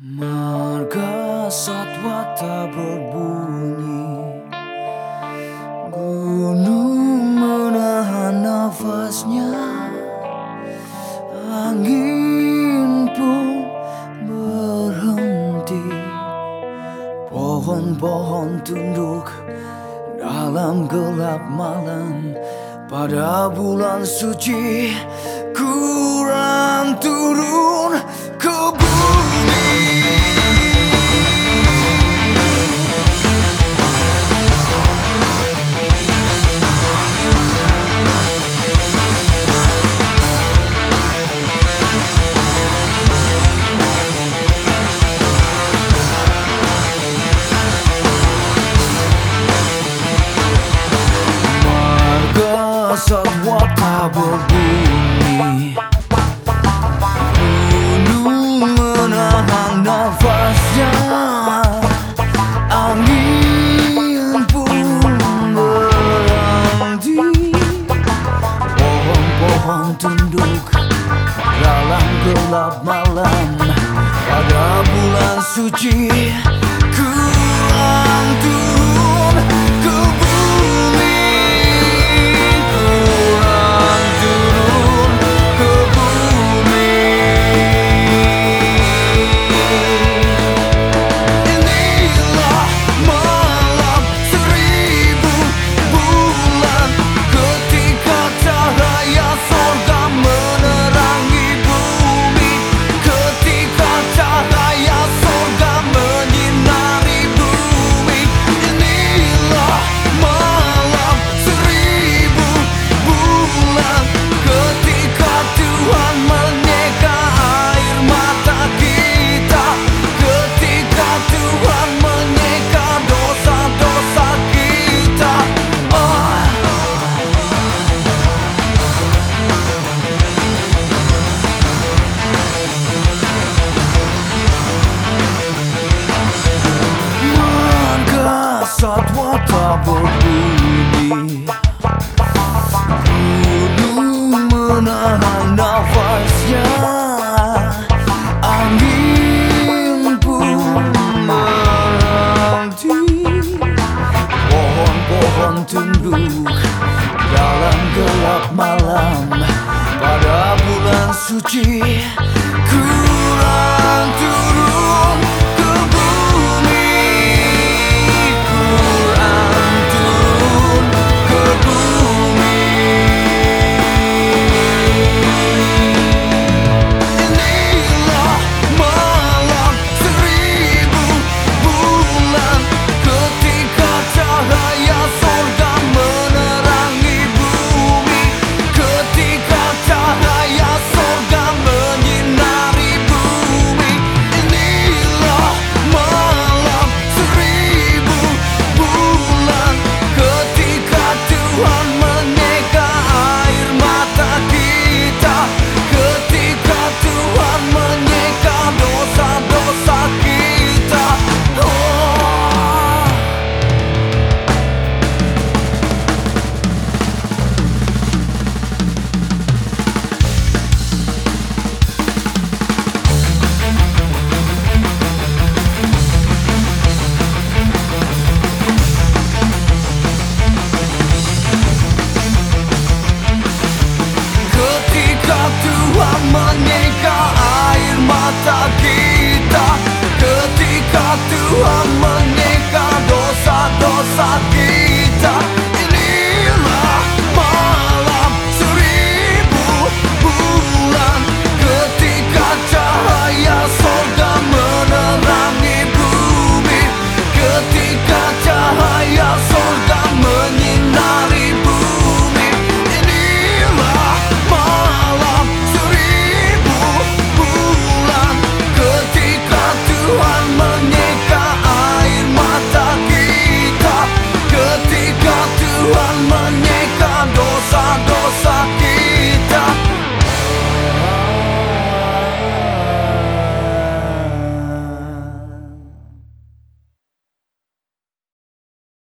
Marga satwa tak berbunyi Gunung menahan nafasnya Angin pun berhenti. Pohon-pohon tunduk dalam gelap malam Pada bulan suci kurang tak berbunyi Gunung menahan nafasnya. Angin pun berhenti Pohon-pohon tunduk dalam gelap malam. Pada bulan suci satwa tak ini Gunung menahan nafasnya. Angin pun menanti. Pohon-pohon tunduk dalam gelap malam. Pada bulan suci